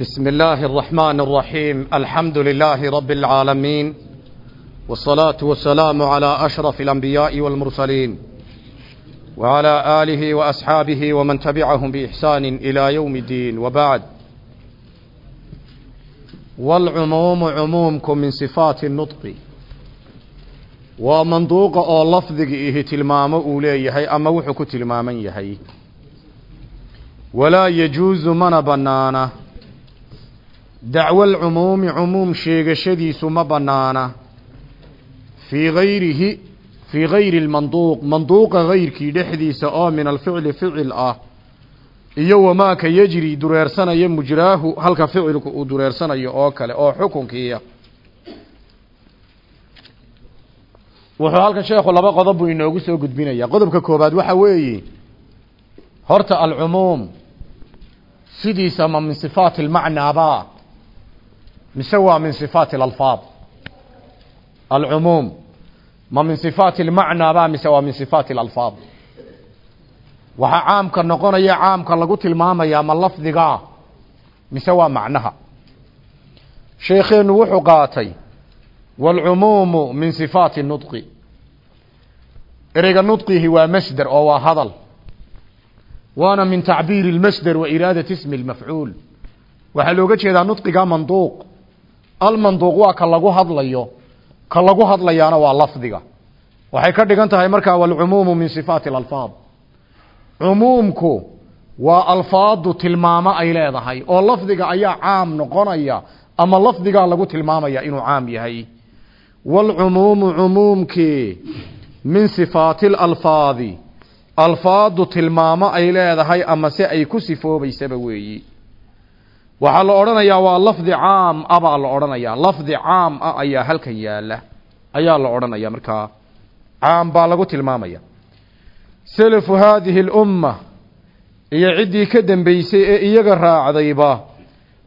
بسم الله الرحمن الرحيم الحمد لله رب العالمين والصلاة والسلام على أشرف الأنبياء والمرسلين وعلى آله وأصحابه ومن تبعهم بإحسان إلى يوم الدين وبعد والعموم عمومكم من صفات النطق ومنطوق أو لفظك إيه تلمام أوليه أما وحك تلماما يهي ولا يجوز من بنانه dacwo alcumuumi cumuum sheegashadiisu ma bannaana fii hayrihi fii gayri lmanduuq manduuqa gayrkii dhexdiisa oo min alficli ficil ah iyo wamaaka yejri dureersanaya mujraahu halka ficilku uu dureersanayo oo kale oo xukunkiiya wuxuu halkan sheekhu laba qodob buu inoogu soo gudbinaya qodobka koobaad waxa weeye horta alcumuum sidiisa ma min sifaati lmacnaaba mise waa min صifaati اlalfaad alcumuum ma min صifaati اlmacnaa ba mise waa min صifaati اlalfaad waxaa caamka noqonaya caamka lagu tilmaamaya ma lafdigaa mise waa macnaha sheekheenu wuxuu qaatay wاlcumuumu min صifaati nudqi ereyga nudqihi waa masder oo waa hadal waana min tacbiiri اlmasder wa iraadati ismi اlmafcuul waxaa looga jeedaa nudqiga manduuq almanduuq waa ka lagu hadlayo ka lagu hadlayaana waa lafdiga. Waxay ka dhigan tahay markaa walcumuumu min sifaati alalfaad. Cumuumku waa alfaadu tilmaamo ay leedahay oo lafdiga ayaa caam noqonaya ama lafdigaa lagu tilmaamaya inuu caam yahay. Waalcumuumu cumuumkii min sifaati alalfaadi alfaadu tilmaamo ay leedahay ama se ay ku sifoobaysaba weeyi waxaa la odhanayaa waa lafdi caam a baa la odhanayaa. Lafdi caam ah ayaa halkan yaalla ayaa la odhanaya markaa caam baa lagu tilmaamaya. Salafu haadihi lumma iyo ciddii ka dambeysay ee iyaga raacdayba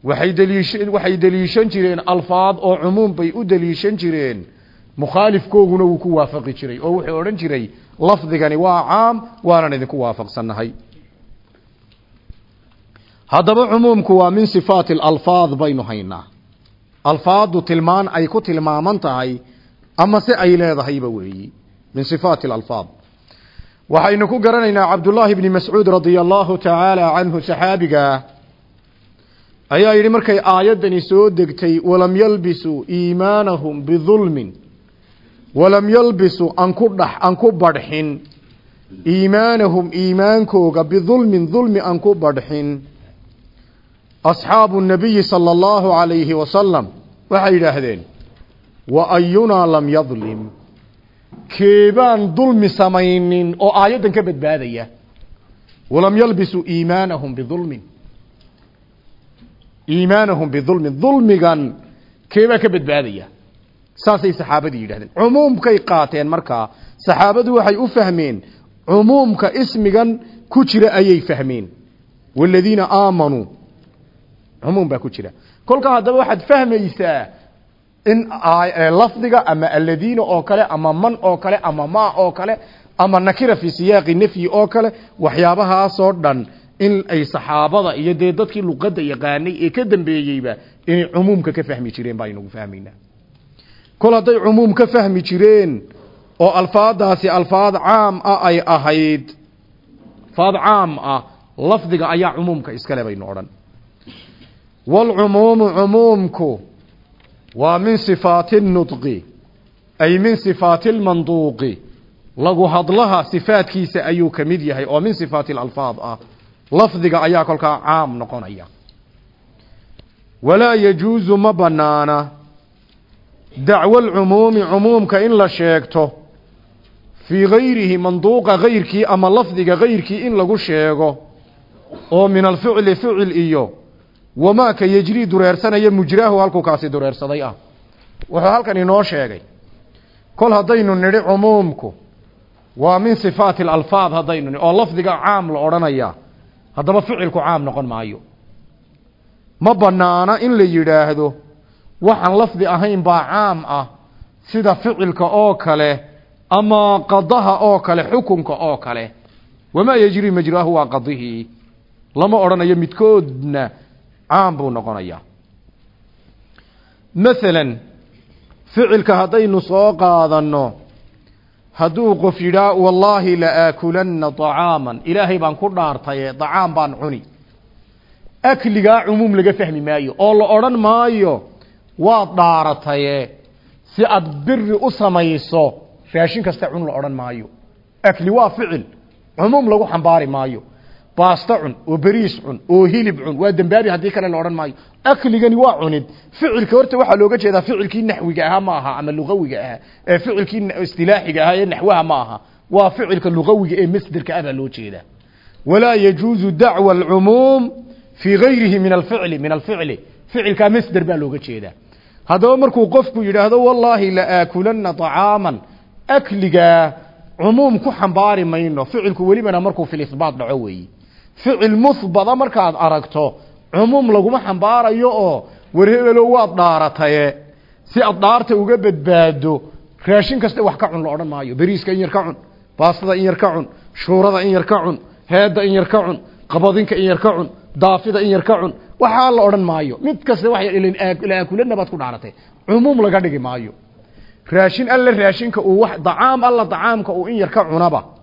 waxay daliish waxay deliishan jireen. Alfaad oo cumuum bay u deliishan jireen. Mukhaalifkooguna wuu ku waafaqi jiray oo wuxuu odhan jiray lafdigani waa caam waanan idinku waafaqsannahay haddaba cumuumku waa min sifaati alalfaad baynu haynaa. Alfaadu tilmaan ay ku tilmaaman tahay ama se ay leedahayba weeyi min sifaati alalfaad waxaynu ku garanaynaa cabdullaahi bni mascuud radia allahu tacaala canhu saxaabigaa ayaa yidhi markay aayaddani soo degtay walam yalbisuu iimaanahum bidulmin walam yalbisuu an ku dh an ku badhxin iimaanahum iimaankooga bidulmin dulmi an ku badhxin asxaabu nabiyi sala allahu calayhi wasalam waxay yidhaahdeen wa ayunaa lam yadlim keebaan dulmi samaynin oo aayaddan ka badbaadaya? Walam yalbisuu iimaanahum bidulmin iimaanahum bidulmin dulmigan keebaa ka badbaadaya? Saasay saxaabadii yidhahdeen cumuumkay qaateen markaa saxaabadu waxay u fahmeen cumuumka ismigan ku jira ayay fahmeen. Waladiina aamanuu cumuum baa ku jira. Kolka haddaba waxaad fahmaysaa in lafdiga ama aladiina oo kale ama man oo kale ama ma oo kale ama nakira fi siyaaqi nafyi oo kale waxyaabahaasoo dhan in ay saxaabada iyo dee dadkii luqadda yaqaanay ee ka dambeeyeyba inay cumuumka ka fahmi jireen baa inagu fahmaynaa. Kol hadday cumuum ka fahmi jireen oo alfaadaasi alfaad caam ah ay ahayd alfaad caam ah lafdiga ayaa cumuumka iskale baynu waalcumuumu cumuumku waa min sifaati nudqi ay min sifaati lmanduuqi lagu hadlaha sifaadkiisa ayuu ka mid yahay oo min sifaati alalfaad ah. lafdiga ayaa kolkaa caam noqonaya. walaa yajuusu ma bannaana. dacwo alcumuumi cumuumka in la sheegto fii gayrihi manduuqa kayrkii ama lafdiga kayrkii in lagu sheego oo min alficli ficil iyo wamaa ka yejrii dureersanaya mujraahu halkuu kaasi dureersaday ah wuxuu halkan inoo sheegay kol haddaynu nidhi cumuumku waa min sifaati alalfaad haddaynu nidhi oo lafdiga caam la odhanayaa haddaba ficilku caam noqon maayo ma banaana in la yidhaahdo waxaan lafdi ahayn baa caam ah sida ficilka oo kale ama qadaha oo kale xukunka oo kale wamaa yejrii majraahu waa qadihii lama odhanayo midkoodna caam buu noqonayaa. Maalan ficilka haddaynu soo qaadanno hadduu qof yidhaa wallaahi la aakulanna طacaaman ilaahay baan ku dhaartaye dacaam baan cuni. Akligaa cumuum laga fahmi maayo oo la odhan maayo waad dhaarataye si aad biri u samayso raashin kasta cun la odhan maayo. Akli waa ficil cumuum lagu xambaari maayo baasto cun oo beriis cun oo hilib cun. Waa dembaabi haddii kale la odhan maayo. Akligani waa cunid. Ficilka horta waxaa looga jeedaa ficilkii naxwiga ahaa ma aha ama lugawiga ahaa. Ee ficilkii istilaaxiga ahaa ee naxwaha ma aha. Waa ficilka lugawiga ee masderka ah baa loo jeedaa. Walaa yajuuzu dacwa alcumuum fii gayrihi min alficli min alficli. Ficilkaa masder baa looga jeedaa. Haddaba markuu qofku yidhaahdo wallaahi la aakulanna طacaaman akligaa cumuum ku xambaari mayno. Ficilku welibana markuu filisbaat dhaco weeye ficil muhbada markaad aragto cumuum laguma xambaarayo oo war waad dhaarataye si aad dhaarta uga badbaado raashin kasta wax ka cun la odhan maayo. Beriiska in yar ka cun baastada in yar ka cun shuurada in yar ka cun heedda in yar ka cun qabadinka in yar ka cun daafida in yar ka cun waxaa la odhan maayo. Mid kasta wa laakulana baad ku dhaaratay. Cumuum laga dhigi maayo. Raashin alla raashinka uu dacaam alla dacaamka uu in yar ka cunaba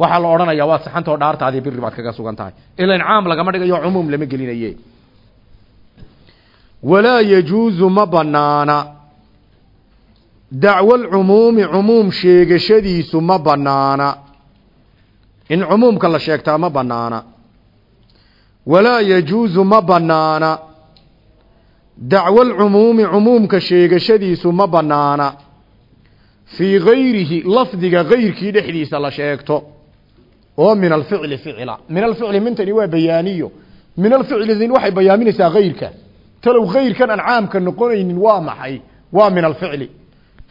waxaa la odhanayaa waad saxantao dhaartaadii biri baad kaga sugan tahay. Ilan caam lagama dhigayo cumuum lama gelinaye. Walaa yajuuzu ma banaana dacwo lcumuumi cumuum sheegashadiisu ma banaana in cumuumka la sheegtaa ma banaana walaa yajuuzu ma banaana dacwo lcumuumi cumuumka sheegashadiisu ma banaana fii gayrihi lafdiga gayrkii dhexdiisa la sheegto oo min alficli ficila. Min alficli mintani waa bayaaniyo. Min alficlidin waxay bayaaminaysaa gayrka talow gayrkan aan caamka noqonaynin waa maxay? Waa min alficli.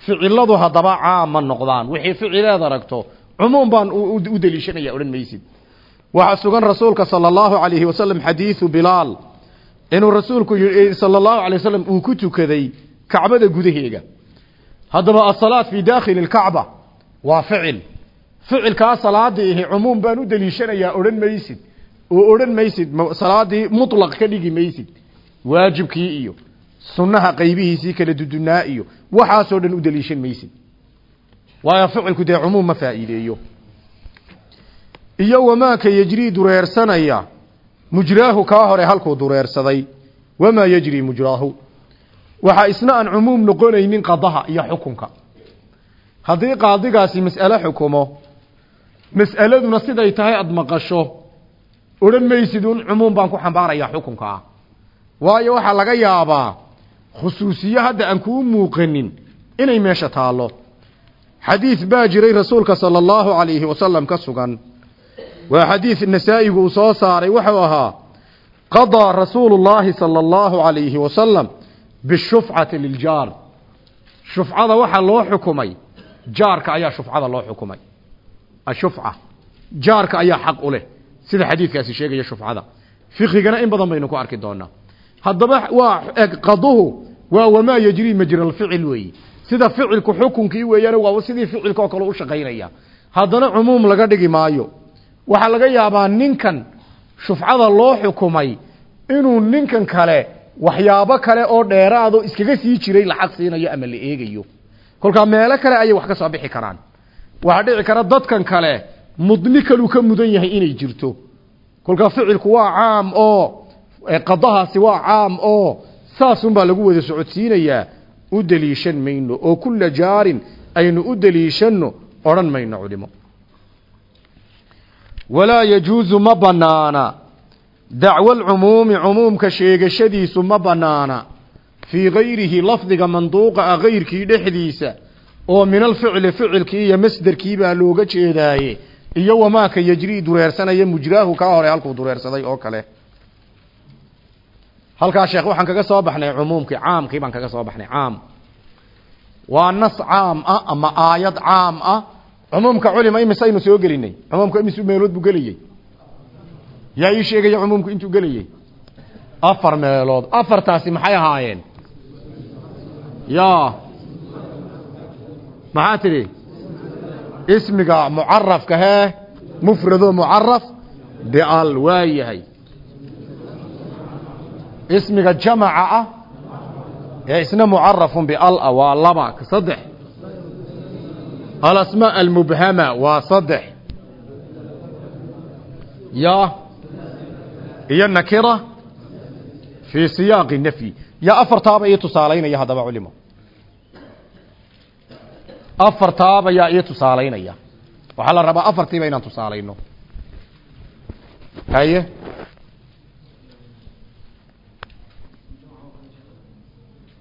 Ficiladu haddaba caam ma noqdaan. Wixii ficileed aragto cumuum baan u deliishanaya odhan maysid. Waxaa sugan rasuulka sala allahu alayhi wasalam xadiidu bilaal. Inuu rasuulku sala allahu alay wasalam uu ku tukaday kacbada gudaheega. Haddaba asalaat fii daakhili lkacba waa ficil ficilkaa salaada ihi cumuum baan u deliishanayaa odhan maysid. Oo odhan maysid salaadii mutlaq ka dhigi maysid. Waajibkii iyo sunnaha qaybihiisii kala dudunaa iyo waxaasoo dhan u deliishan maysid. Waayo ficilku dee cumuum ma faa'iideeyo. Iyo wamaaka yejrii dureersanaya? Mujraahu kaa hore halkuu dureersaday. Wamaa yejrii mujraahu? Waxaa isna aan cumuum noqonaynin qadaha iyo xukunka. Haddii qaadigaasi mas'ale xukumo mas'aladuna siday tahay aada maqasho. Odhan maysid un cumuum baan ku xambaarayaa xukunka ah. Waayo waxaa laga yaabaa khusuusiye hadda aan kuu muuqanin inay meesha taallo. Xadiid baa jiray rasuulka sala allahu calayhi wasalam ka sugan. Waa xadiid nasaa'igu uu soo saaray wuxuu ahaa qadaa rasuulu llaahi sala allahu calayhi wasalam bishufcati liljaar. Shufcada waxaa loo xukumay jaarka ayaa shufcada loo xukumay ashufca jaarka ayaa xaq u leh sida xadiidkaasi sheegaya shufcada fiqigana in badan baynu ku arki doonaa haddaba waa qaduhu waa wamaa yejrii majra alficil weeyi sida ficilku xukunkii weeyaan waa sidii ficilka oo kale u shaqaynaya haddana cumuum laga dhigi maayo waxaa laga yaabaa ninkan shufcada loo xukumay inuu ninkan kale waxyaabo kale oo dheeraado iskaga sii jiray lacag siinayo ama la eegayo kolkaa meelo kale ayay wax ka soo bixi karaan waxaa dhici kara dadkan kale. Mudni kaluu ka mudan yahay inay jirto. Kolkaa ficilku waa caam oo qadahaasi waa caam oo saasunbaa lagu wada socodsiinayaa u deliishan mayno oo kulla jaarin aynu u deliishanno odhan mayno culimo. Walaa yajuusu ma banaana dacwo lcumuumi cumuumka sheegashadiisu ma banaana fii gayrihi lafdiga manduuqa ah gayrkii dhexdiisa oo min alficli ficilkii iyo masderkii baa looga jeedaaye iyo wamaaka yejrii dureersanaya mujraahu kaa hore halkuu dureersaday oo kale. Halkaa sheekh waxaan kaga soo baxnay cumuumkii caamkii baan kaga soo baxnay caam. Waa nas caam ah ama aayad caam ah. Cumuumka culima imisaynu soo gelinay cumuumka imisu meelood buu gelayey yaa ii sheegaya cumuumku intuu gelayey afar meelood. Afartaasi maxay ahaayeen? Ya maxaa tidhi? Ismiga mucarafka hee mufrado mucaraf bial waa yahay. Ismiga jamaca ah ee isna mucarafun bial waa laba saddex. Alasmaa almubhama waa saddex. Ya iyo nakira fii siyaaqi nafyi ya afartaaba ii tusaalaynaya haddaba culimo afartaaba yaa ii tusaalaynaya waxaa la rabaa afartiiba inaan tusaalayno. Haye?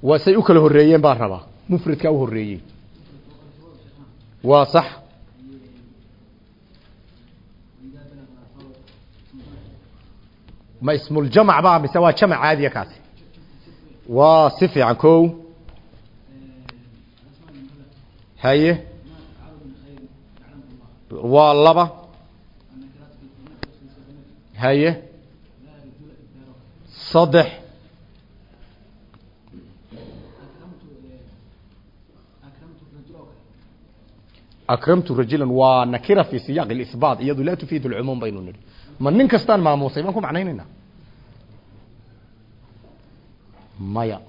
Waa say u kala horreeyeen baan rabaa. Mufradkaa u horreeyey. Waa sax. Ma ismuljamac ba mise waa jamac caadiya kaasi? Waa si fiican ko haye? Waa laba. Haye? Saddex. Akramtu rajulan waa nakira fi siyaaq اlisbaat iyadu laa tufiid اlcumuum baynu nihi ma nin kastaan maamuusay baan ku macnaynayna? Maya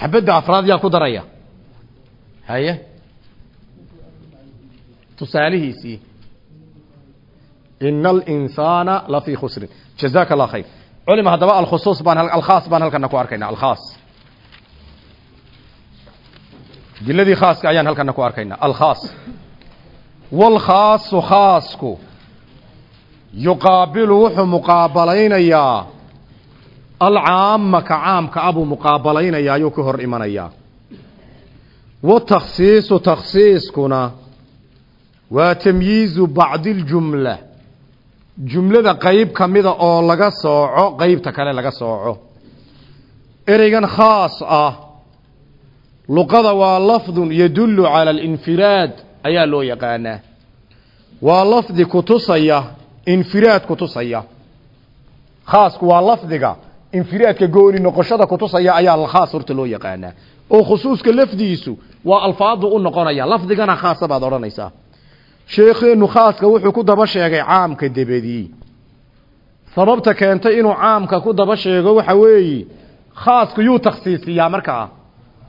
xabadda afraad yaa ku daraya. Haye? Tusaalihiisii. Ina alinsaana lafii khusrin. Jazaka allah khayr. Culima haddaba alkhusuus baan alkhaas baan halkana ku arkayna alkhaas. Diladii khaaska ayaan halkana ku arkayna alkhaas. Walkhaasu khaasku yuqaabilu wuxuu muqaabalaynayaa alcaama ka caamka abuu muqaabalaynayaa ayuu ka hor imanayaa watakhsiisu takhsiiskuna waa tamyiizu bacdi ljumla jumlada qeyb ka mida oo laga sooco qeybta kale laga sooco ereygan khaas ah luqada waa lafdun yadullu cala alinfiraad ayaa loo yaqaanaa waa lafdi kutusaya infiraad kutusaya khaasku waa lafdiga infiraadka gooni noqoshada kutusaya ayaa khaas horta loo yaqaanaa. Oo khusuuska lafdiisu waa alfaadu u noqonaya. Lafdigana khaasa baad odhanaysaa. Sheekheenu khaaska wuxuu ku daba sheegay caamka debedii sababta keentay inuu caamka ku daba sheego waxa weeye khaasku yuu takhsiisiyaa markaa.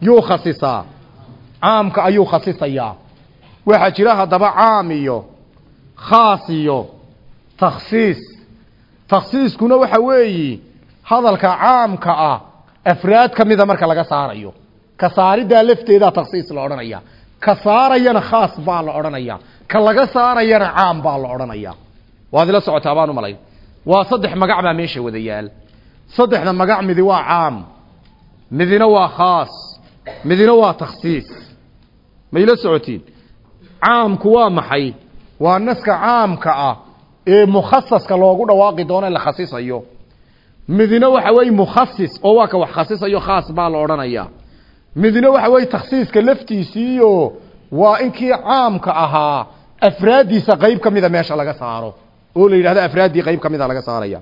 Yuu khasisaa. Caamka ayuu khasisayaa. Waxaa jira haddaba caam iyo khaas iyo takhsiis. Takhsiiskuna waxa weeye hadalka caamka ah afraad ka mida marka laga saarayo. Ka saaridaa lafteedaa takhsiis la odhanaya. Ka saarayana khaas baa la odhanaya. Ka laga saarayana caam baa la odhanaya. Waad ila socotaa baan u malayn waa saddex magac baa meesha wada yaal. Saddexda magac midi waa caam midina waa khaas midina waa takhsiis. Ma ila socotiin? Caamku waa maxay? Waa naska caamka ah ee mukhasaska loogu dhawaaqi doono in la khasisayo midina waxa weeye mukhasis oo waa ka wax khasisayo khaas baa la odhanaya midna waxa weeye takhsiiska laftiisiiyo waa inkii caamka ahaa afraaddiisa qeyb ka mida meesha laga saaro. Oo la yidhahdo afraaddii qeyb ka mida laga saaraya.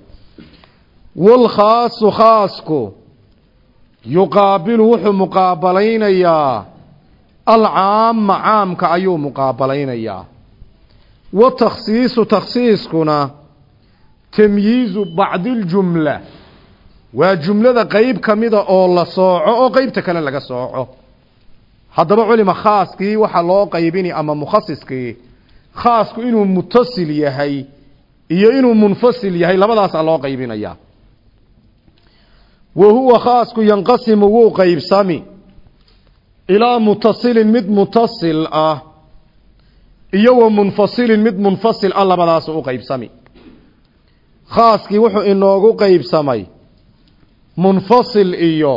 Walkhaasu khaasku yuqaabilu wuxuu muqaabalaynayaa. Alcaama caamka ayuu muqaabalaynayaa. Watakhsiisu takhsiiskuna tamyiizu bacdi ljumla waa jumlada qeyb ka mida oo la sooco oo qeybta kale laga sooco. Haddaba culima khaaskii waxaa loo qaybini ama mukhasiskii khaasku inuu mutasil yahay iyo inuu munfasil yahay labadaasaa loo qaybinaya wa huwa khaasku yanqasimu wuu qaybsami. Ilaa mutasilin mid mutasil ah iyo wa munfasilin mid munfasil ah labadaas u qaybsami. Khaaskii wuxuu inoogu qaybsamay munfasil iyo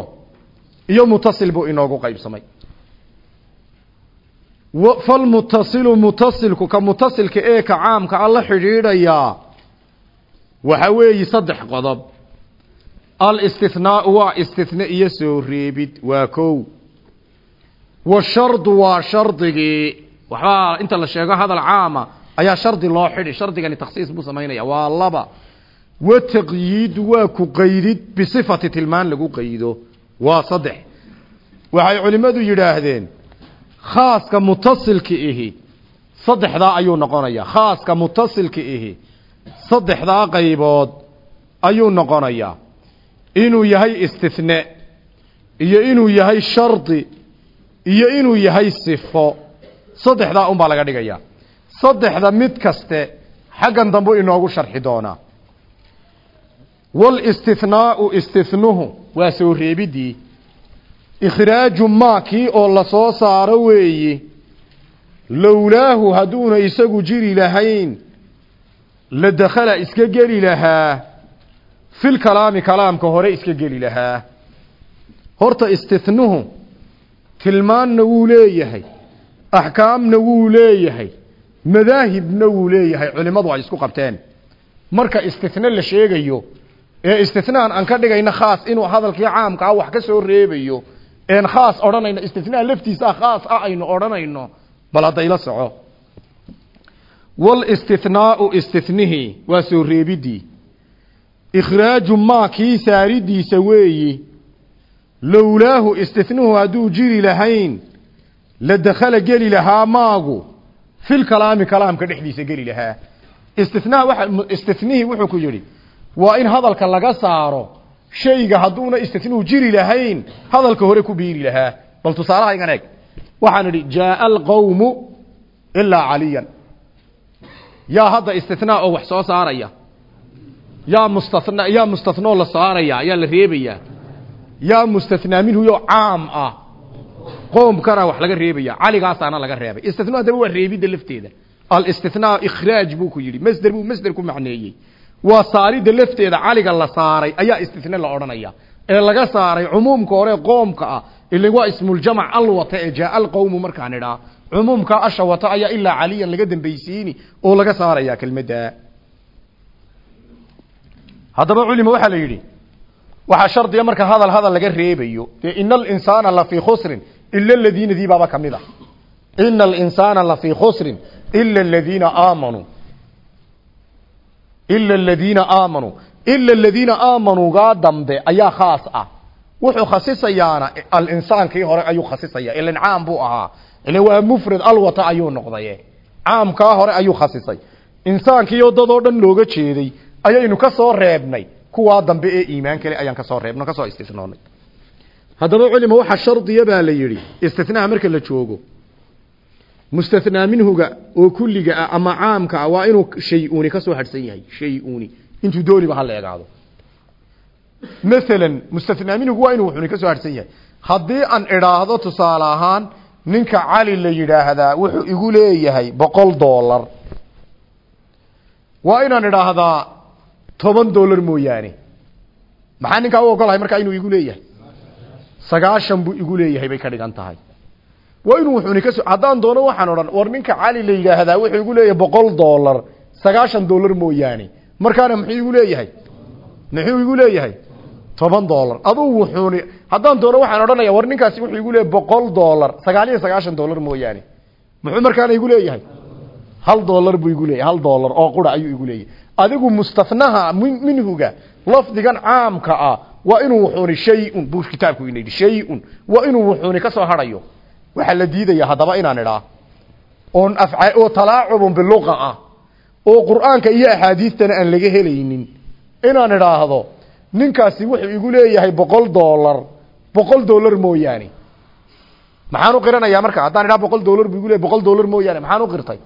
iyo mutasil buu inoogu qaybsamay. Falmutasilu mutasilku ka mutasilka ee ka caamka a la xidhiidhayaa waxa weeyi saddex qodob. Alistihnaau waa istihne iyo soo reebid waa kow. Washardu waa shardigii waxbaa inta la sheego hadal caama ayaa shardi loo xidhi shardigani takhsiis buu samaynaya waa laba wataqyiidu waa ku qaydid bisifati tilmaan lagu qaydo waa saddex waxay culimmadu yidhaahdeen khaaska mutasilka ihi saddexdaa ayuu noqonayaa khaaska mutasilka ihi saddexdaa qaybood ayuu noqonayaa inuu yahay istithne iyo inuu yahay shardi iyo inuu yahay sifo saddexdaa unbaa laga dhigayaa saddexda mid kaste xaggan dambu inoogu sharxi doonaa wاlاstihnaau istihnuhu waa soo reebidii. ikhraaju maa kii oo la soo saaro weeye lowlaahu hadduuna isagu jiri lahayn la dakhala iska geli lahaa fil kalaami kalaamka hore iska geli lahaa horta istihnuhu tilmaanna wuu leeyahay axkaamna wuu leeyahay madaahibna wuu leeyahay culimmadu ay isku qabteen marka istihne la sheegayo ee istihnahan aan ka dhigayno khaas inuu hadalkii caamka ah wax ka soo reebayo een khaas odhanayno istihnaha laftiisa khaas ah aynu odhanayno bal haddayla soco. Wlistihnaau istihnihi waa soo reebidii. Ikhraaju maa kii saaridiisa weeyi lowlaahu istihnuhu hadduu jiri lahayn la dakhala geli lahaa maagu fil kalaami kalaamka dhexdiisa geli lahaa. Istinaha waa istinihii wuxuu ku yidhi waa in hadalka laga saaro shayga hadduuna istinuhu jiri lahayn hadalka hore ku biiri lahaa. Bal tusaalaha igan eeg waxaan idhi jaaa alqawmu ilaa caliyan. Yaa hadda istinaa oo wax soo saaraya? Yaa mustana yaa mustanoo la saaraya yaa la reebaya yaa mustanaa minhu yo caam ah qoomkana wax laga reebaya caligaasaana laga reebay. Istitna haddaba waa reebidda lafteeda. Alistinaa ikhraaj buu ku yidhi. Masder buu masder ku macneeyey waa saaridda lafteeda caliga la saaray ayaa istitne la odhanaya. Ee laga saaray cumuumka hore qoomka ah ila ismuljamac alwata ee jaa alqowmu markaan idhaa. Cumuumka asha wata ayaa ilaa caliyan laga dambaysiini oo laga saaraya kelmadda. Haddaba culima waxaa la yidhi waxaa shardiga marka hadal hadal laga reebayo dee ina alinsaana lafii khusrin ila aladiina dii baaba ka mid a ina alinsaana lafii khusrin ila aladiina aamanuu ila aladiina aamanuu ila aladiina aamanuugaa dambe ayaa khaas ah wuxuu khasisayaana alinsaankii hore ayuu khasisaya ilan caam buu ahaa ilan waa mufrad alwata ayuu noqdaye caamkaa hore ayuu khasisay insaankiiyo dadoo dhan looga jeeday ayaynu ka soo reebnay kuwaa dambe ee iimaan kale ayaan ka soo reebno ka soo istisnoonay haddaba culima waxaa shardiya baa la yidhi istinaha marka la joogo mustathnaa minhuga oo kulliga ah ama caamka ah waa inuu shay-uuni ka soo hadhsan yahay shay-uuni. Intuu dooniba ha la egaado maalan mustathnaa minhugu waa inuu wuxuuni ka soo hadhsan yahay. Haddii aan idhaahdo tusaale ahaan ninka cali la yidhaahdaa wuxuu igu leeyahay boqol dollar. Waa inaan idhaahdaa toban dollar mooyaane. Maxaa ninkaa u ogolahay markaa inuu igu leeyahay? Sagaashan buu igu leeyahay bay ka dhigan tahay waa inuu wuxuuni ka so haddaan doono waxaan odhan war ninka cali la yidhaahdaa wuxuu igu leeyahay boqol dollar sagaashan dollar mooyaane. Markaana muxuu igu leeyahay? Muxuu igu leeyahay? Toban dollar. Aduu wuxuuni haddaan doono waxaan odhanaya war ninkaasi wuxuu igu leeyahay boqol dollar sagaal iyo sagaashan dollar mooyaane. Muxuu markaana igu leeyahay? Hal dollar buu igu leeyahay hal dollar oo qura ayuu igu leeyahay. Adigu mustahnaha minhuga lafdigan caamka ah waa inuu wuxuuni shay-un buu kitaabku ina yidhi shay-un waa inuu wuxuuni ka soo waxaa la diidaya haddaba inaan idhaa. Oon afca oo talaacubun biluqa ah. Oo qur'aanka iyo axaadiistana aan laga helaynin. Inaan idhaahdo ninkaasi wuxuu igu leeyahay boqol dollar. Boqol dollar mooyaane. Maxaan u qiranayaa marka? Haddaan idhaha boqol dollar buu igu leeyahy boqol dollar mooyaane. Maxaan u qirtay?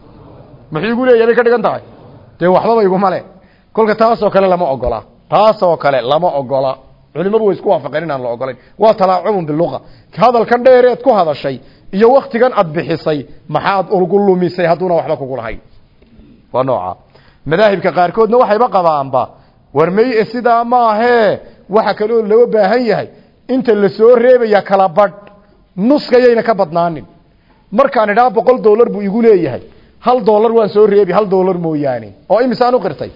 Muxuu igu leeyahay bay ka dhigan tahay? Dee waxbaba iguma le kolka taasoo kale lama ogola. Taasoo kale lama ogola culimadu way isku waafaqeen inaan la ogolayn. Waa talaacubun biluqa hadalkan dheereed ku hadashay iyo waktigan aad bixisay maxaad ugu lumisay hadduuna waxba kugu lahayn. Waa nooca. Madaahibka qaarkoodna waxayba qabaanba war meye sidaa maahee waxa kaloo loo baahan yahay. Inta la soo reebaya kala badh. Nuskayayna ka badnaanin. Markaan idhaa boqol dollar buu igu leeyahay. Hal dollar waan soo reebi hal dollar mooyaane. Oo imisaan u qirtay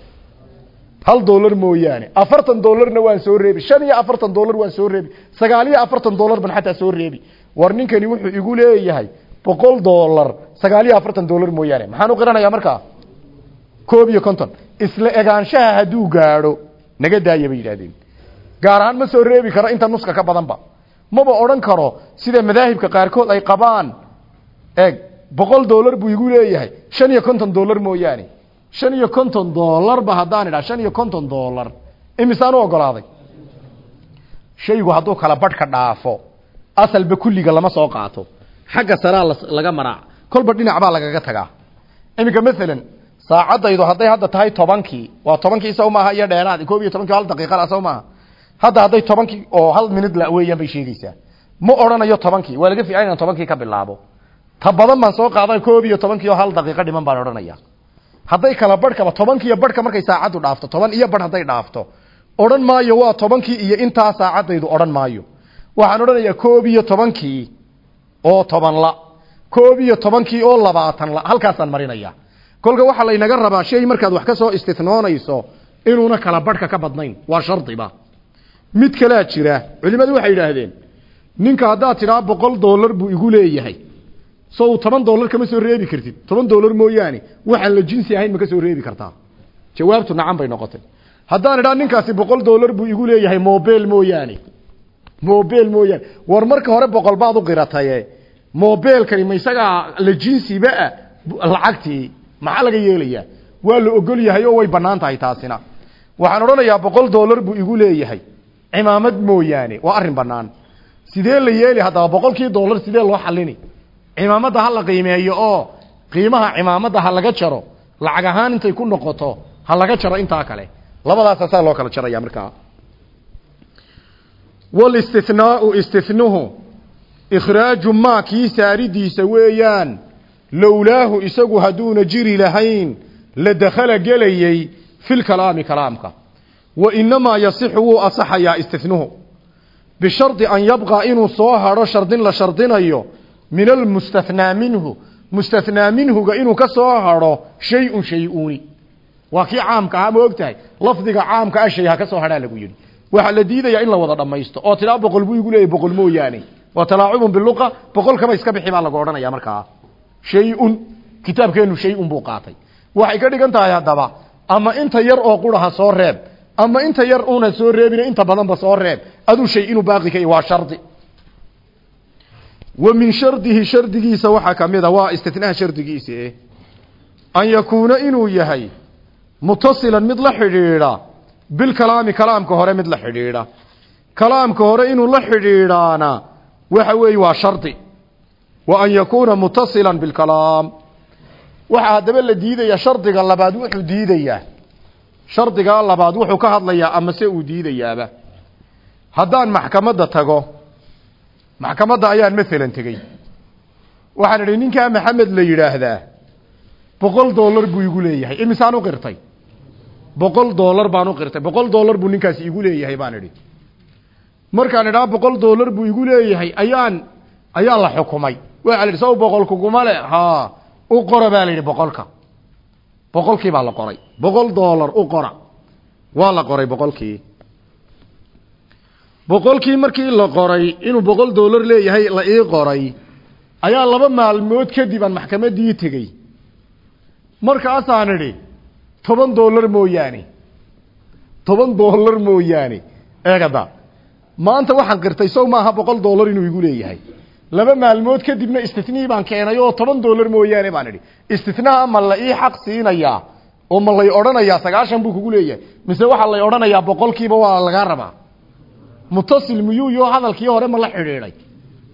hal dollar mooyaane? Afartan dollarna waan soo reebi. Shan iyo afartan dollar waan soo reebi. Sagaal iyo afartan dollar ban xataa soo reebi. War ninkani wuxuu igu leeyahay boqol dollar. Sagaal iyo afartan dollar mooyaane. Maxaan u qiranayaa markaa koob iyo konton. Isla egaanshaha hadduu gaadho naga daaya bay gaar ahaan ma soo reebi karo inta nuska ka badanba. Maba odhan karo sida madaahibka qaarkood ay qabaan. Eeg boqol dollar buu igu leeyahay. Shan iyo konton dollar mooyaane shan iyo konton dollarba haddaan idhaa shan iyo konton dollar. Imisaan u ogolaaday? Shaygu hadduu kala badhka dhaafo asalba kulliga lama soo qaato. Xagga saraa laga maraa. Kolba dhinac baa lagaga tagaa. Iminka maalan saacadaydu hadday hadda tahay tobankii waa tobankii saw maaha iyo dheeraad koob iyo tobankii hal daqiiqada saw maaha. Hadda hadday tobankii oo hal minid la weeyaan bay sheegaysaa. Ma odhanayo tobankii waa laga fiican inaan tobankii ka bilaabo. Ta badan baan soo qaaday koob iyo tobankii oo hal daqiiqo dhiman baan odhanaya hadday kala badhkaba tobankiiyo badhka markay saacaddu dhaafto toban iyo badh hadday dhaafto odhan maayo waa tobankii iyo intaa saacadaydu odhan maayo. Waxaan odhanayaa koob iyo tobankii oo toban la koob iyo tobankii oo labaatan la halkaasaan marinaya kolka waxaa laynaga rabaa shay markaad wax ka soo istinoonayso inuuna kala badhka ka badnayn waa shardiba mid kalea jira culimmadu waxay yidhaahdeen ninka haddaad tidhaa boqol dollar buu igu leeyahay so toban dollar kama soo reebi kartid. Toban dollar mooyaane waxaan la jinsi ahayn ma ka soo reebi kartaa? Jawaabtu nacan bay noqotay. Haddaan idhaa ninkaasi boqol dollar buu igu leeyahay mobel mooyaane. Mobel mooyaane. War marka hore boqol baad u qirataye. Mobelkani ma isagaa la jinsiba ah? Lacagtii maxaa laga yeelayaa? Waa la ogol yahay oo way bannaan tahay taasina. Waxaan odhanayaa boqol dollar buu igu leeyahay. Cimaamad mooyaane waa arrin banaan sidee la yeeli haddaba boqolkii dollar sidee loo xalini cimaamadda ha la qiimeeyo oo qiimaha cimaamadda ha laga jaro lacag ahaan intay ku noqoto ha laga jaro intaa kale. Labadaasa saa loo kala jaraya markaa. Wlistinaau istinuhu ikhraaju maa kii saaridiisa weeyaan lowlaahu isagu hadduuna jiri lahayn la dakhala gelayey filkalaami kalaamka. Wa inamaa yasixu wuu asaxayaa istinuhu bishardi an yabqa inuu soo hadho shardin la shardinayo min almustathnaa minhu. Mustathnaa minhuga inuu ka soo hadho shay-un shay-uuni. Waa kii caamka ah ma og tahay lafdiga caamka ah shay ha ka soo hadhaa lagu yidhi. Waxaa la diidayaa in la wada dhammaysto. Oo tidhaa boqol buu igu leeyahy boqol mooyaane. Waa talaacubun biluqa boqolkaba iska bixi baa lagu odhanaya markaa. Shay-un kitaabkeenu shay-un buu qaatay. Waxay ka dhigan tahay haddaba ama inta yar oo qura ha soo reeb ama inta yar una soo inta badanba soo reeb aduu shay wa min shardihi shardigiisa waxaa ka mid a waa istinaha shardigiisa eh. An yakuuna inuu yahay mutasilan mid la xidhiidha. Bilkalaami kalaamka hore mid la xidhiidha. Kalaamka hore inuu la xidhiidhaana waxa weeye waa shardi. Wa an yakuuna mutasilan bilkalaam waxaa haddaba la diidayaa shardiga labaad wuxuu diidayaa. Shardigaa labaad wuxuu ka hadlayaa ama se uu diidayaaba. Haddaan maxkamadda ayaan maalan tegey. Waxaan idhi ninkaa maxamed la yidhaahdaa boqol dollar buu igu leeyahay. Imisaan u qirtay. Boqol dollar baan u qirtay. Boqol dollar buu ninkaasi igu leeyahay baan idhi. Markaan idhaa boqol dollar buu igu leeyahay ayaan ayaa la xukumay. Waxaa la yidhi saw boqol kuguma le ha u qora baa la yidhi boqolka. Boqolkii baa la qoray. Boqol dollar u qora. Waa la qoray boqolkii boqolkii markii la qoray inuu boqol dollar leeyahay la ii qoray ayaa laba maalmood kadib aan maxkamaddii tegey. Markaasaan idhi toban dollar mooyaane. Toban dollar mooyaane. Eegada maanta waxaan qirtay sow maaha boqol dollar inuu igu leeyahay. Laba maalmood kadibna istinii baan keenay oo toban dollar mooyaane baan idhi. Istinaha ma la ii xaq siinayaa? Oo ma lay odhanayaa? Sagaashan buu kugu leeyahay. Mise waxaa lay odhanayaa boqolkiiba waa lagaa rabaa mutasil miyuu yo hadalkii hore ma la xidhiidhay?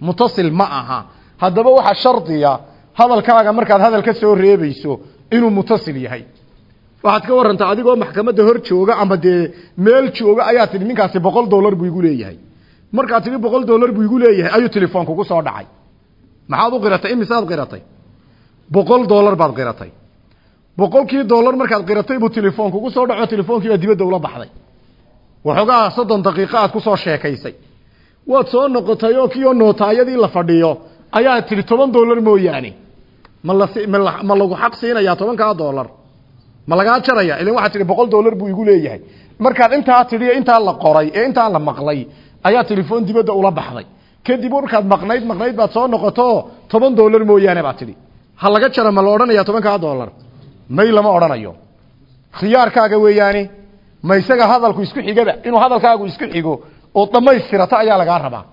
Mutasil ma aha. Haddaba waxaa shardiya hadalkaaga markaad hadal ka soo reebayso inuu mutasil yahay. Waxaad ka warantaa adigoo maxkamadda hor jooga ama dee meel jooga ayaa tidhi ninkaasi boqol dollar buu igu leeyahay. Markaad tidhi boqol dollar buu igu leeyahay ayuu telefoon kugu soo dhacay. Maxaad u qiratay? Imisaad qiratay? Boqol dollar baad qiratay. Boqolkii dollar markaad qiratay buu telefoon kugu soo dhaco telefonkii baa dibadda ula baxday waxoogaa soddon daqiiqo aad ku soo sheekaysay. Waad soo noqotay oo kiioo nootaayadii la fadhiyo ayaa tidhi toban dollar mooyaane. Ma la ma lagu xaq siinayaa tobankaa dollar? Ma lagaa jaraya? Ilan waxaad tidhi boqol dollar buu igu leeyahay. Markaad intaa tidhi intaa la qoray ee intaa la maqlay ayaa telefoon dibadda ula baxday. Kadib markaad maqnayd maqnayd baad soo noqoto toban dollar mooyaane baad tidhi. Ha laga jara ma la odhanaya tobankaa dollar? May lama odhanayo. Khiyaarkaaga weeyaane ma isaga hadalku isku xigaba inuu hadalkaagu isku xigo oo dhammaystirato ayaa lagaa rabaa.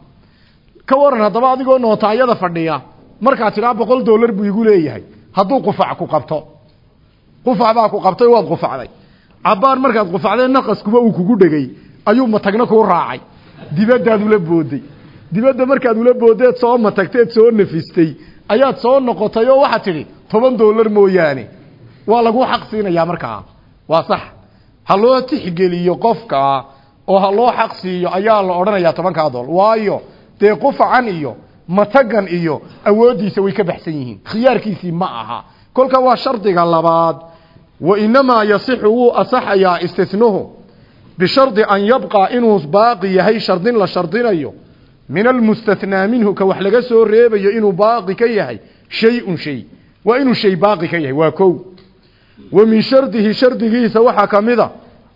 Ka waran haddaba adigoo nootaayada fadhiya markaad tidhaa boqol dollar buu igu leeyahay. Hadduu qufac ku qabto. Qufac baa ku qabtay waad qufacday. Cabbaan markaad qufacdee naqaskuba uu kugu dhegay. Ayuu matagna kuu raacay. Dibaddaad ula booday dibadda markaad ula boodeed soo matagteed soo nafistay ayaad soo noqotay oo waxaad tidhi toban dollar mooyaane. Waa lagu xaq siinayaa waa sax ha loo tixgeliyo qofka oo ha loo xaq siiyo ayaa la odhanayaa tobankaa dool waayo dee qufacan iyo matagan iyo awooddiisa way ka baxsan yihiin. Khiyaarkiisii ma aha. Kolka waa shardiga labaad. Wa inamaa yasixu wuu asaxayaa istihnuhu bishardi an yabqaa inuu baaqi yahay shardin la shardinayo. Min almustathnaa minhu ka wax laga soo reebayo inuu baaqi ka yahay shay-un shay. Waa inuu shay baaqi ka yahay waa kow wa min shardihi shardigiisa waxaa ka mid a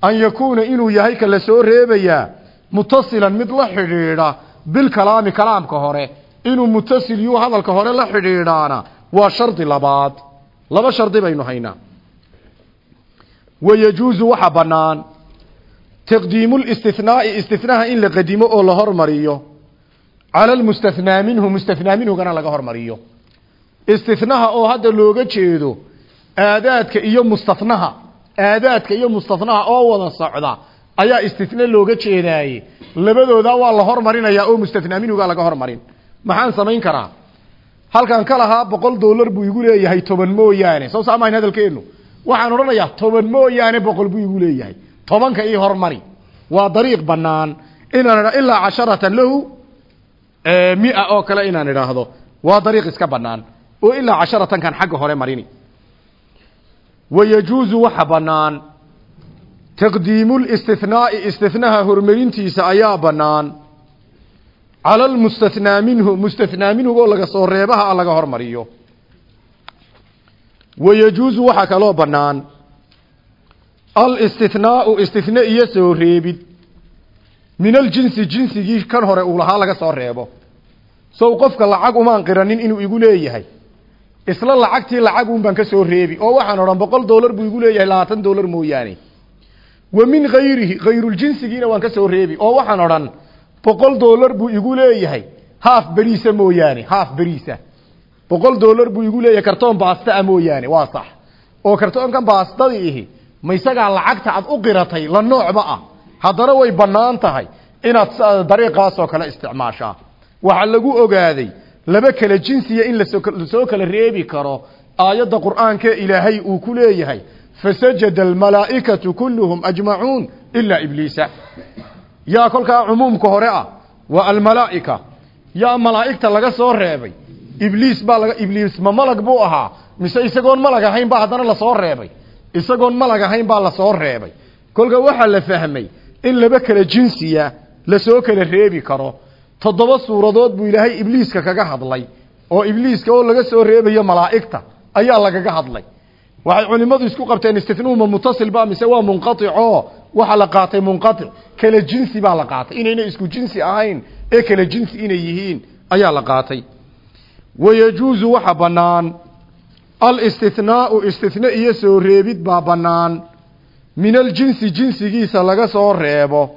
an yakuuna inuu yahay ka la soo reebayaa mutasilan mid la xidhiidha bilkalaami kalaamka hore. Inuu mutasil yuu hadalka hore la xidhiidhaana waa shardi labaad. Laba shardi baynu haynaa. Wayajuusu waxa bannaan taqdiimu listihnaai istihnaha in la qadimo oo la hormariyo. Cala almustathnaa minhu mustathnaa minhugana laga hormariyo. Istihnaha oo hadda looga jeedo aadaadka iyo mustathnaha aadaadka iyo mustathnaha oo wada socda ayaa istithna looga jeedaaye. Labadooda waa la hormarinayaa oo mustathnaa minhugaa laga hormarin. Maxaan samayn karaa? Halkan ka lahaa boqol dollar buu igu leeyahay toban mooyaane. Soo saamayn hadalkeenu waxaan odhanayaa toban mooyaane boqol buu igu leeyahay. Tobanka ii hormari. Waa dariiq banaan inaan idha ilaa casharatan lahu mia oo kale inaan idhaahdo. Waa dariiq iska banaan oo ilaa casharatankan xagga hore marini wayajuuzu waxa banaan taqdiimu listihnaai istihnaha hormarintiisa ayaa banaan cala almustathnaa minhu mustathnaa minhugoo laga soo reebaha a laga hormariyo. Wayajuusu waxaa kaloo bannaan. Alistihnaau istihne iyo soo reebid. Min aljinsi jinsigii kan hore uu lahaa laga soo reebo. Sow qofka lacag umaan qiranin inuu igu leeyahay isla lacagtii lacag un baan ka soo reebi. Oo waxaan odhan boqol dollar buu igu leeyahay labaatan dollar mooyaane. Wa min hayrihi hayruljinsigiina waan ka soo reebi. Oo waxaan odhan boqol dollar buu igu leeyahay haaf beriisa mooyaane haaf beriisa. Boqol dollar buu igu leeyahay kartoon baasta a mooyaane waa sax. Oo kartoonkan baastadii ihi ma lacagta aad u qiratay la noocba ah. Haddana way bannaan tahay inaad dariiqaasoo kale isticmaashaa. Waxaa lagu ogaaday laba kala jinsiya in la soo kala reebi karo aayadda qur'aanka ilaahay uu ku leeyahay. Fasajada almalaa'ikatu kulluhum ajmacuun ilaa ibliisa. Yaa kolkaa cumuumka hore ah waa almalaa'ika. Yaa malaa'igta laga soo reebay ibliis baa laga ibliis ma malag buu ahaa. Mise isagoon malag ahayn baa haddana la soo reebay. Isagoon malag ahayn baa la soo reebay. Kolka waxaa la fahmay in laba kala jinsiya la soo kala reebi karo toddoba suuradood buu ilaahay ibliiska kaga hadlay oo ibliiska oo laga soo reebayo malaa'igta ayaa lagaga hadlay. Waxay culimmadu isku qabteen istithnuuma mutasil ba mise waa munqatico waxaa la qaatay munqatic kala jinsi baa la qaatay. Inayna isku jinsi ahayn ee kala jinsi inay yihiin ayaa la qaatay. Wayajuusu waxa bannaan alistihnaau istihne iyo soo reebid baa bannaan. Min aljinsi jinsigiisa laga soo reebo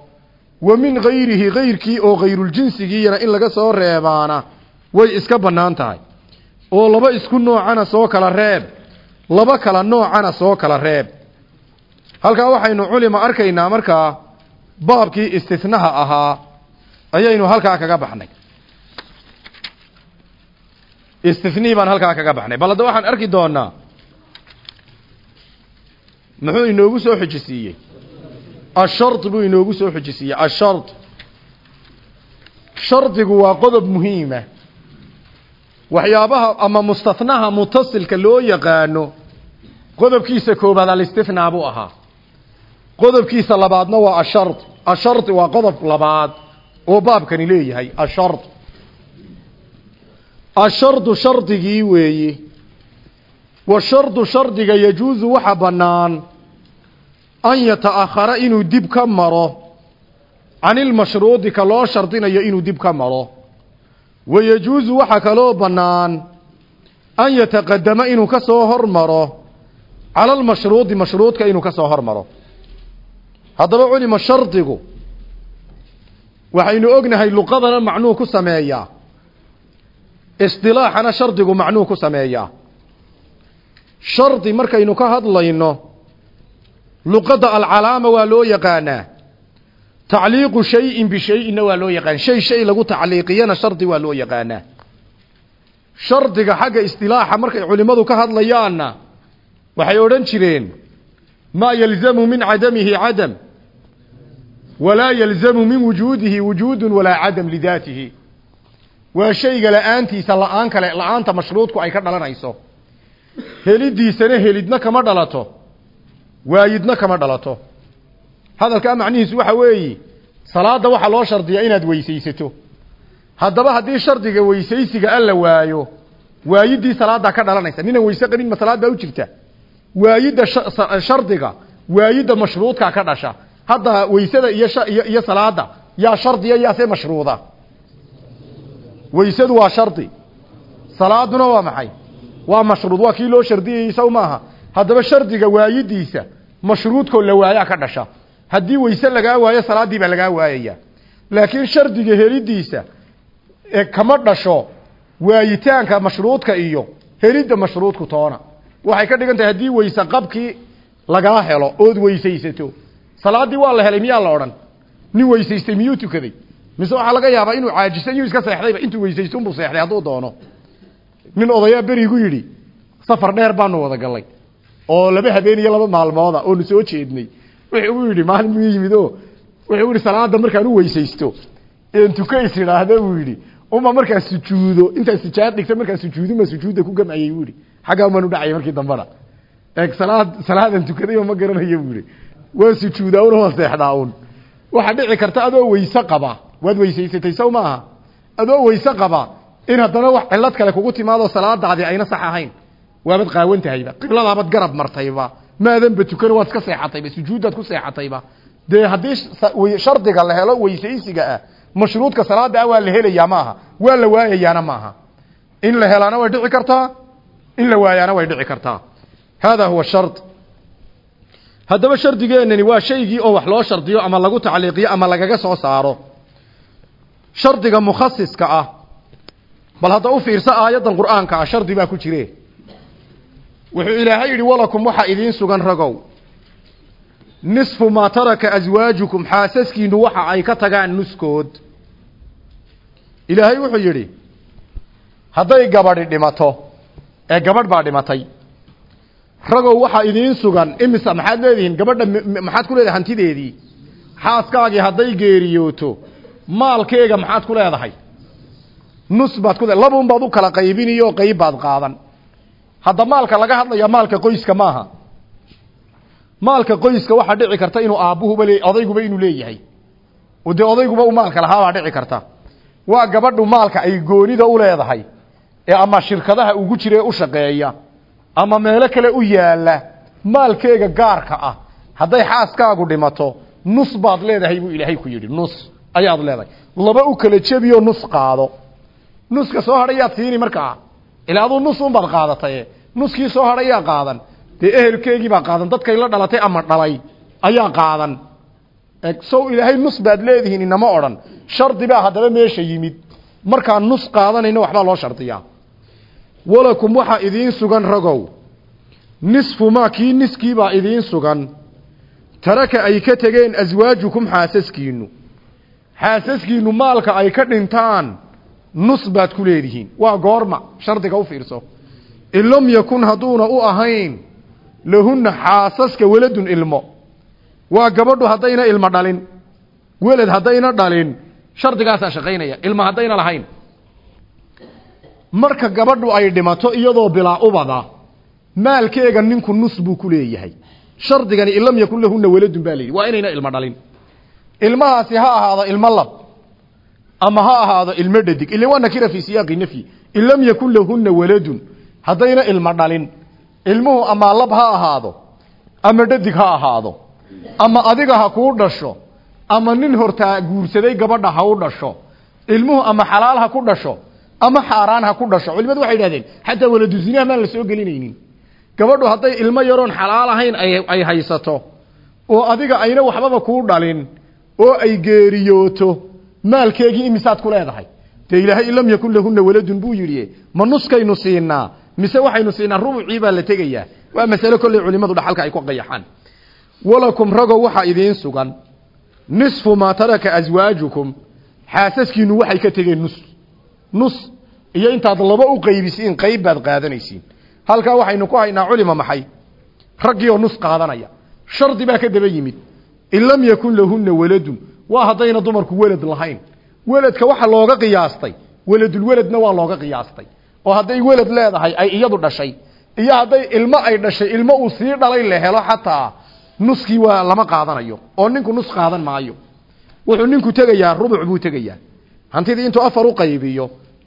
wa min gayrihi gayrkii oo gayruljinsigiyana in laga soo reebaana way iska bannaan tahay. Oo laba isku noocana soo kala reeb laba kala noocana soo kala reeb. Halkaa waxaynu culima arkaynaa markaa baabkii istihnaha ahaa ayaynu halkaa kaga baxnay. Istithnii baan halkaa kaga baxnay. Bal hadda waxaan arki doonaa muxuu inoogu soo xujisiiyey ashard buu inoogu soo xujisiiyey ashard shardigu waa qodob muhiima waxyaabaha ama mustathnaha mutasilka loo yaqaano qodobkiisa koobaad alistithnaa buu ahaa. Qodobkiisa labaadna waa ashard ashardi waa qodob labaad oo baabkani leeyahay ashard ashardu shardigii weeye wa shardu shardiga yajuusu waxa bannaan an yata'akhara inuu dib ka maro. Canilmashruudi ka loo shardinayo inuu dib ka maro. Wa yajuusu waxa kaloo bannaan an yataqadama inuu ka soo hormaro. Cala almashruudi mashruudka inuu ka soo hormaro. Haddaba culima shardigu waxaynu ognahay luqadana macnuu ku sameeyaa. Isdilaaxana shardigu macnuu ku sameeyaa. Shardi markaynu ka hadlayno luqadda alcalaama waa loo yaqaanaa tacliiqu shayin bishayinna waa loo yaqaana shay shay lagu tacliiqiyana shardi waa loo yaqaanaa shardiga xagga istilaaxa markay culimmadu ka hadlayaanna waxay odhan jireen maa yalzamu min cadamihi cadam walaa yalzamu min wujuudihi wujuudun walaa cadam lidaatihi waa shayga la'aantiisa la'aan kale la'aanta mashruudku ay ka dhalanayso. Helidiisana helidna kama dhalato waayidna kama dhalato. Hadalkaa macnihiisu waxa weeyi salaada waxaa loo shardiyaa inaad weysaysato. Haddaba haddii shardiga weysaysiga alla waayo waayidii salaadaa ka dhalanaysa ninaan weyse qabin ma salaad baa u jirta. Waayidda shardiga waayidda mashruudkaa ka dhasha hadda weysada iyo iyo iyo salaada yaa shardiya yaase mashruuda. Weysadu waa shardi. Salaaduna waa maxay? Waa mashruud waa kii loo shardiyayey saw maaha haddaba shardiga waayidiisa mashruudkoo la waayaa ka dhasha. Haddii weyse lagaa waayo salaaddii baa lagaa waayaya. Laakiin shardiga helidiisa kama dhasho waayitaanka mashruudka iyo helidda mashruudku toona. Waxay ka dhigan tahay haddii weyse qabkii lagaa helo ood weysaysato salaaddii waa la helay miyaa la odhan? Nin weysaystay miyuu tukaday? Mise waxaa laga yaabaa inuu caajisan yuu iska seexdayba intuu weysaysto unbuu seexday hadduu doono. Nin odayaa berigu yidhi safar dheer baanu wada gallay oo laba habeen laba maalmooda oonu soo jeednay. Wuxuu yidhi maalin muu yimid o wuxuu yidhi salaada markaan u weysaysto. Een tukays idhaahda buu yidhi uma markaa sujuudo. Intaa sijaad dhigta markaa sujuuduma sujuudda ku gamayay buu yidhi. Xaggaa umaan u dhacaya markii dambana eeg salaad salaadan tukadayba ma garanayo buu yidhi. Waa sujuudaa una waa seexdaa un waxaa dhici karta adoo weyse qaba. Waad weysaysatay maaha. Adoo weyse qaba. In haddana wax cillad kale kugu timaado salaadaadii ayna sax ahayn waabad qaawan tahayba qibladaabad garab martayba. Maadanba tukana waad iska seexatayba. Sujuuddaad ku seexatayba. Dee haddii shardiga la helo weysaysiga ah. Mashruudka salaada ah waa la helayaa maaha. Waa la waayayaana maaha. In la helaana way dhici kartaa? In la waayaana way dhici kartaa. Hada huwa shard. Haddaba shardigeenani waa shaygii oo wax loo shardiyo ama lagu tacliiqiyo ama lagaga soo saaro. Shardiga mukhasiska ah. Bal hadda u fiirsa aayaddan qur'aanka ah shardi baa ku jire wuxuu ilaahay yidhi walakum waxaa idiin sugan ragow. Nisfu maa taraka aswaajukum xaasaskiinu waxa ay ka tagaan nuskood. Ilaahay wuxuu yidhi hadday gabadhi dhimato ee gabadh baa dhimatay. Ragow waxaa idiin sugan imisa maxaad leedihiin gabadha maxaad ku leedahay hantideedii? Xaaskaagii hadday geeriyooto maalkeega maxaad ku leedahay? Nus baad ku leedahay labuun baad u kala qaybiniyo qayb baad qaadan hadda maalka laga hadlaya maalka qoyska maaha. Maalka qoyska waxaa dhici karta inuu aabbuhuba le odayguba inuu leeyahay. Dee odayguba u maalka lahaabaa dhici karta. Waa gabadhu maalka ay goonida u leedahay ee ama shirkadaha ugu jira u shaqeeya ama meelo kale u yaalla maalkeega gaarka ah. Hadday xaaskaagu dhimato nus baad leedahay buu ilaahay ku yidhi nus ayaad leedahay. Laba u kala jebiyo nus qaado. Nuska soo hadhayaad siini markaa ilaa aduu nus unbaad qaadatay nuskii soo hadhayaa qaadan. Dee ehelkeegii baa qaadan. Dadkay la dhalatay ama dhalay ayaa qaadan. Sow ilaahay nus baad leedihiin inama odhan. Shardi baa haddaba meesha yimid. Markaan nus qaadanayno waxbaa loo shardiyaa. Walakum waxaa idiin sugan ragow. Nisfu maa kii niskiibaa idiin sugan. Taraka ay ka tegeen aswaajukum xaasaskiinu xaasaskiinu maalka ay ka dhintaan nus baad ku leedihiin. Waa goorma shardiga u fiirso. In lam yakun hadduuna u ahayn lahunna xaasaska weladun ilmo. Waa gabadhu haddayna ilmo dhalin weled haddayna dhalin shardigaasaa shaqaynaya ilmo haddayna lahayn. Marka gabadhu ay dhimato iyadoo bilaa ubada maalkeega ninku nus buu ku leeyahay. Shardigani in lam yakun lahunna weladun baa layidhi waa inayna ilmo dhalin. Ilmahaasi ha ahaado ilmo ama ha ahaado ilmo dhadig. Ila waa nakira fii siyaaqi nafyi in lam yakun lahunna waladun. Haddayna ilmo dhalin. Ilmuhu ama lab ha ahaado ama dhadig ha ahaado ama adiga ha kuu dhasho ama nin hortaa guursaday gabadha ha u dhasho ilmuhu ama xalaal ha ku dhasho ama xaaraan ha ku dhasho. Culimadu waxay idhahdeen xataa waladu zinaha maan la soo gelinaynin. Gabadhu hadday ilmo yaroon xalaal ahayn ay haysato oo adiga ayna waxbaba kuu dhalin oo ay geeriyooto maalkeegii imisaad ku leedahay. Dee ilaahay in lam yakun lahunna waladun buu yidhi ma nuskaynu mise waxaynu siinaa rubucii baa la tegayaa. Waa masale kolley culimadu dhaxalka ay ku qayaxaan. Walakum ragow waxaa idiin sugan. Nisfu maa taraka aswaajukum xaasaskiinu waxay ka tegeen nus. Nus iyo intaad laba u qaybisiin qayb baad qaadanaysiin. Halkaa waxaynu ku haynaa culima maxay? Raggii oo nus qaadanaya. Shardi baa ka daba yimid. In lam yakun lahunna waladun waa haddayna dumarku welad lahayn. Weladka waxa looga qiyaastay weladulweladna waa looga qiyaastay. Oo hadday welad leedahay ay iyadu dhashay. Iyo hadday ilmo ay dhashay ilmo uu sii dhalay la helo xataa nuskii waa lama qaadanayo oo ninku nus qaadan maayo. Wuxuu ninku tegayaa rubuc buu tegayaa. Hantidii intuu afar u qaybiyo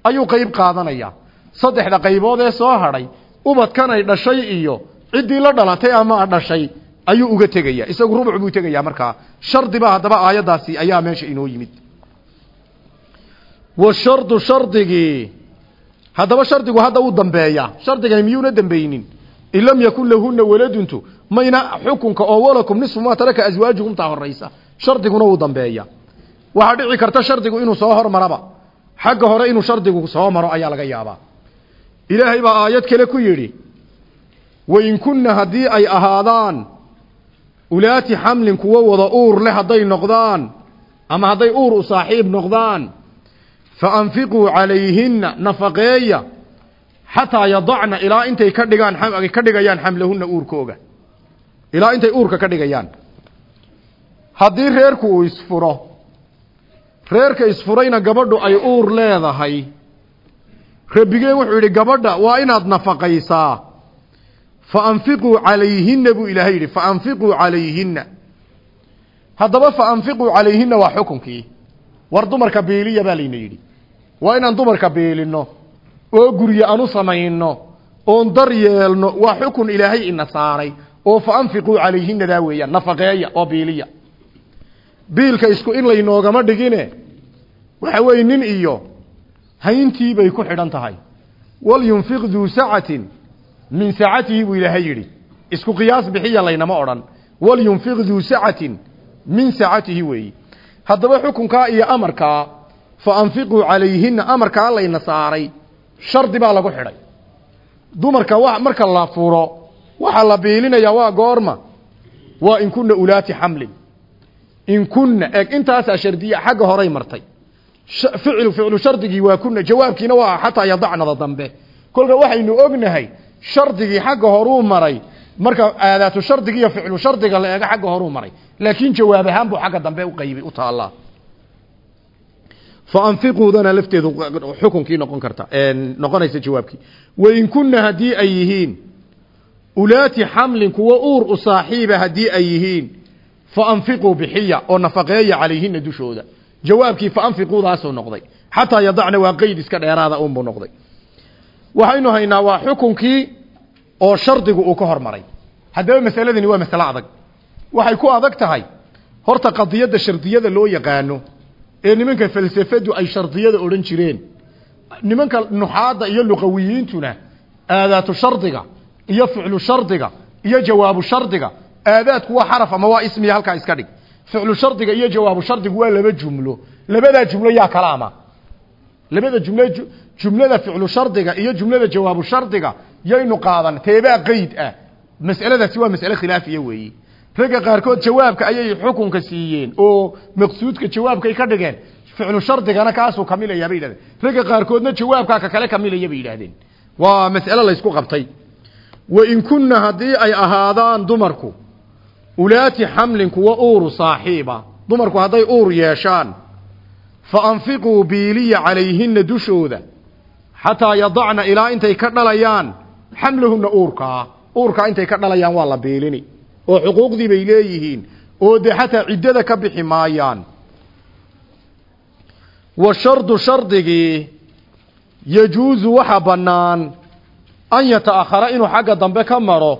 ayuu qayb qaadanaya. Saddexda qaybood ee soo hadhay ubadkanay dhashay iyo ciddii la dhalatay ama dhashay ayuu uga tegaya isagu rubuc buu tegayaa markaa shardiba haddaba aayaddaasi ayaa meesha inoo yimid. Washardu shardigii haddaba shardigu hadda uu dambeeya. Shardigani miyuuna dambeynin in lam yakun lahuna waladuntu. Mayna xukunka oo walakum nisfu taraka aswaajukum taa horaysa shardiguna uu dambeeya. Waxaa dhici karta shardigu inuu soo hormaraba. Xagga hore inuu shardigu soo maro ayaa laga yaabaa. Ilaahay baa aayad kale ku yidhi wain kunna haddii ay ahaadaan ulaati xamlin kuwo wada uur leh hadday noqdaan ama hadday uur u saaxiib noqdaan fa anfiquu calayhinna nafaqeeya xataa yadacna ilaa intay ka dhigaan ka dhigayaan xamlahunna uurkooga. Ilaa intay uurka ka dhigayaan. Haddii reerku uu isfuro reerka isfurayna gabadhu ay uur leedahay. Rabbigeen wuxuu yidhi gabadha waa inaad nafaqaysaa fa anfiquu calayhinna buu ilaahay yidhi fa anfiquu calayhinna. Haddaba fa anfiquu calayhinna waa xukunkii. War dumarka biiliya baa layna yidhi. Waa inaan dumarka biilino oo guryo anu samayno oon dar yeelno waa xukun ilaahay ina saaray. Oo fa anfiquu calayhinadaa weeyaan nafaqeeya oo biiliya biilka isku in laynoogama dhigine waxa weeye nin iyo hayntii bay ku xidhan tahay. Walyunfiq duu sacatin min sacatihi buu ilaahay yidhi. Isku qiyaas bixiya laynama odhan. Walyunfiq duu sacatin min sacatihi weeyi. Haddaba xukunkaa iyo amarkaa fa anfiquu calayhina amarkaa layna saaray. Shardi baa lagu xidhay dumarka wa marka la furo waxaa la biilinayaa waa goorma. Waa in kunna ulaati xamlin. In kunna eeg intaasaa shardiya xagga horay martay. Ficlu ficlu shardigii waa kunna jawaabkiina waa xataa yadacnada dambe. Kolka waxaynu ognahay shardigii xagga horuu maray. Marka aadaatu shardiga iyo ficlu shardiga la eego xagga horuu maray. Laakiin jawaab ahaan buu xagga dambe u qaybi u taallaa. Fa anfiquudana lafteedu xukunkii noqon karta noqonaysa jawaabkii. Wain kunna haddii ay yihiin ulaati xamlin kuwa uur u saaxiiba haddii ay yihiin fa anfiquu bixiya oo nafaqeeya calayhina dushooda. Jawaabkii fa anfiquudaasuu noqday. Xataa yadacna waa qeyd iska dheeraada unbuu noqday waxaynu haynaa waa xukunkii oo shardigu uu ka hormaray. Haddaba masaladani waa masale adag. Waxay ku adag tahay horta qadiyadda shardiyada loo yaqaano ee nimanka falsafadu ay shardiyada odhan jireen. Nimanka nuxaadda iyo luqawiyiintuna aadaatu shardiga iyo ficlu shardiga iyo jawaabu shardiga aadaadku waa xaraf ama waa ismiya halkaa iska dhig. Ficlu shardiga iyo jawaabu shardigu waa laba jumlo. Labadaa jumlo yaa kalaama labada jumlo jumlada ficlu shardiga iyo jumlada jawaabu shardiga yaynu qaadan teebaa qeyd ah. Mas'aladaasi waa mas'ale khilaafiya weeyi. Ragga qaarkood jawaabka ayay xukunka siiyeen oo maqsuudka jawaabkay ka dhigeen. Ficlu shardigana kaasuu kamilaya bay yidhahdeen. Ragga qaarkoodna jawaabkaa ka kale kamilaya bay yidhaahdeen. Waa mas'ale laysku qabtay. Wain kunna haddii ay ahaadaan dumarku ulaati xamlin kuwa uuru saaxiiba dumarku hadday uur yeeshaan fa anfiquu biiliya calayhina dushooda xataa yadacna ilaa intay ka dhalayaan xamlahunna uurkaa uurkaa intay ka dhalayaan waa la biilini oo xuquuqdii bay leeyihiin oo dee xataa ciddada ka bixi maayaan wa shardu shardigii yajuusu waxa bannaan an yata'akhara inuu xagga dambe ka maro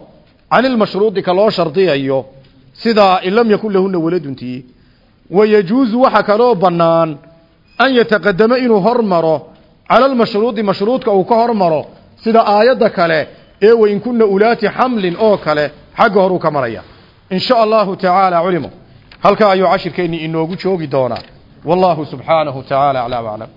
can ilmashruudi ka loo shardiyayo sidaa in lam yakun lahuna waladuntii wa waxa kaloo bannaan an yataqadama inuu hormaro cala almashruudi mashruudka uu ka hormaro sida aayadda kale ee wain kunna ulaati xamlin oo kale xagga horuu ka maraya. In sha allahu tacaala culimo halkaa ayuu cashirkeennii inoogu joogi doonaa. Wallahu subxaanahu tacaala aclaa waclam